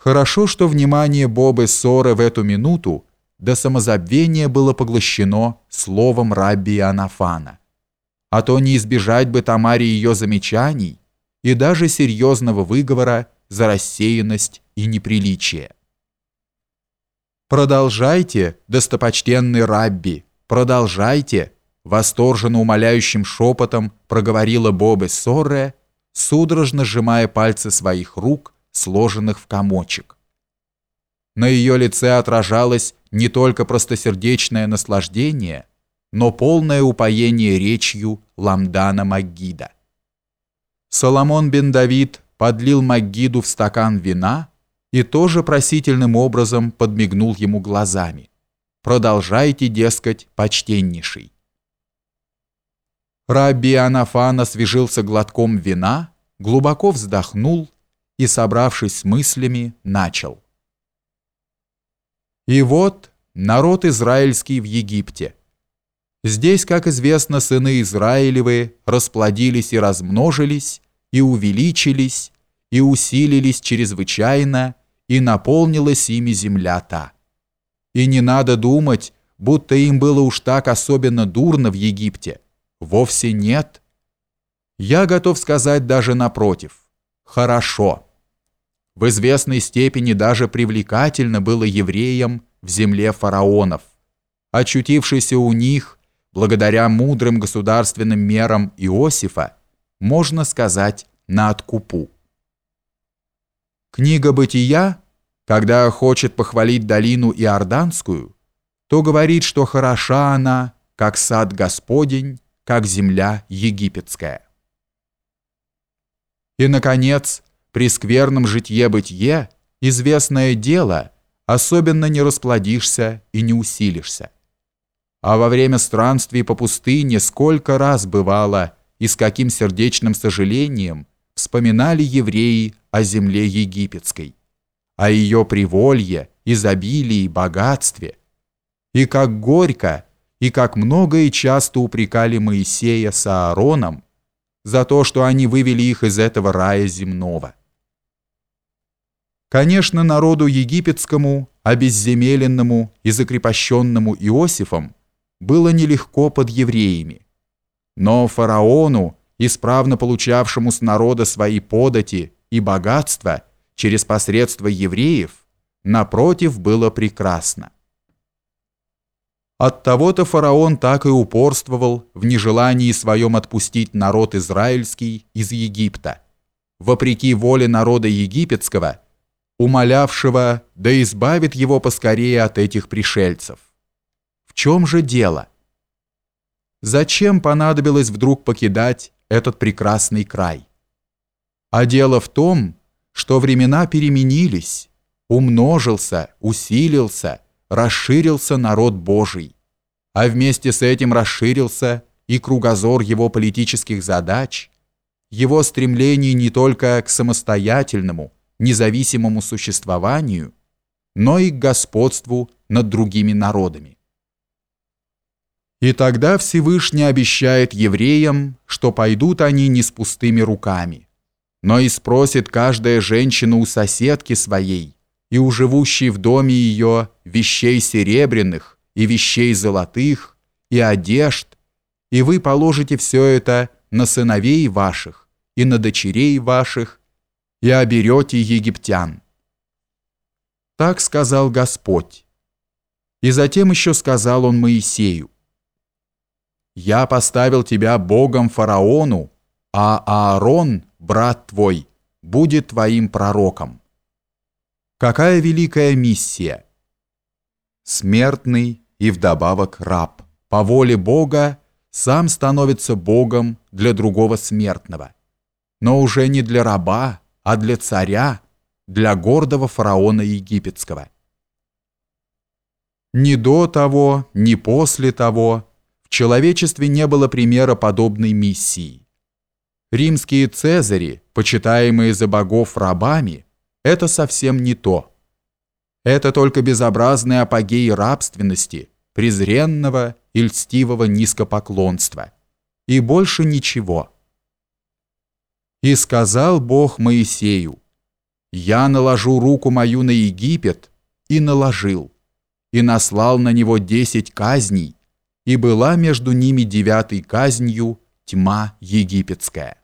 Хорошо, что внимание Бобы Ссоры в эту минуту до самозабвения было поглощено словом рабби Анафана. А то не избежать бы Тамаре ее замечаний и даже серьезного выговора за рассеянность и неприличие. «Продолжайте, достопочтенный рабби, продолжайте!» Восторженно умоляющим шепотом проговорила Бобе Сорре, судорожно сжимая пальцы своих рук, сложенных в комочек. На ее лице отражалось не только простосердечное наслаждение, но полное упоение речью Ламдана Магида. Соломон бен Давид подлил Магиду в стакан вина и тоже просительным образом подмигнул ему глазами. «Продолжайте, дескать, почтеннейший». Рабби Анафан освежился глотком вина, глубоко вздохнул и, собравшись с мыслями, начал. И вот народ израильский в Египте. Здесь, как известно, сыны Израилевы расплодились и размножились, и увеличились, и усилились чрезвычайно, и наполнилась ими земля та. И не надо думать, будто им было уж так особенно дурно в Египте. Вовсе нет. Я готов сказать даже напротив. Хорошо. В известной степени даже привлекательно было евреям в земле фараонов, очутившийся у них, благодаря мудрым государственным мерам Иосифа, можно сказать, на откупу. Книга «Бытия», когда хочет похвалить долину Иорданскую, то говорит, что хороша она, как сад Господень, как земля египетская. И, наконец, при скверном житье-бытие известное дело, особенно не расплодишься и не усилишься. А во время странствий по пустыне сколько раз бывало и с каким сердечным сожалением вспоминали евреи о земле египетской, о ее приволье, изобилии, богатстве, и как горько и как много и часто упрекали Моисея с Аароном за то, что они вывели их из этого рая земного. Конечно, народу египетскому, обезземеленному и закрепощенному Иосифом было нелегко под евреями. Но фараону, исправно получавшему с народа свои подати и богатства через посредство евреев, напротив, было прекрасно. От того-то фараон так и упорствовал в нежелании своем отпустить народ израильский из Египта. Вопреки воле народа египетского, умолявшего, да избавит его поскорее от этих пришельцев. В чем же дело? Зачем понадобилось вдруг покидать этот прекрасный край? А дело в том, что времена переменились, умножился, усилился, расширился народ Божий, а вместе с этим расширился и кругозор его политических задач, его стремлений не только к самостоятельному, независимому существованию, но и к господству над другими народами. И тогда Всевышний обещает евреям, что пойдут они не с пустыми руками, но и спросит каждая женщина у соседки своей, и у живущей в доме ее вещей серебряных и вещей золотых и одежд, и вы положите все это на сыновей ваших и на дочерей ваших, и оберете египтян. Так сказал Господь. И затем еще сказал он Моисею, «Я поставил тебя Богом фараону, а Аарон, брат твой, будет твоим пророком». Какая великая миссия! Смертный и вдобавок раб. По воле Бога сам становится Богом для другого смертного. Но уже не для раба, а для царя, для гордого фараона египетского. Ни до того, ни после того в человечестве не было примера подобной миссии. Римские цезари, почитаемые за богов рабами, это совсем не то. Это только безобразный апогей рабственности, презренного и льстивого низкопоклонства. И больше ничего. И сказал Бог Моисею, «Я наложу руку мою на Египет» и наложил, и наслал на него десять казней, и была между ними девятой казнью тьма египетская.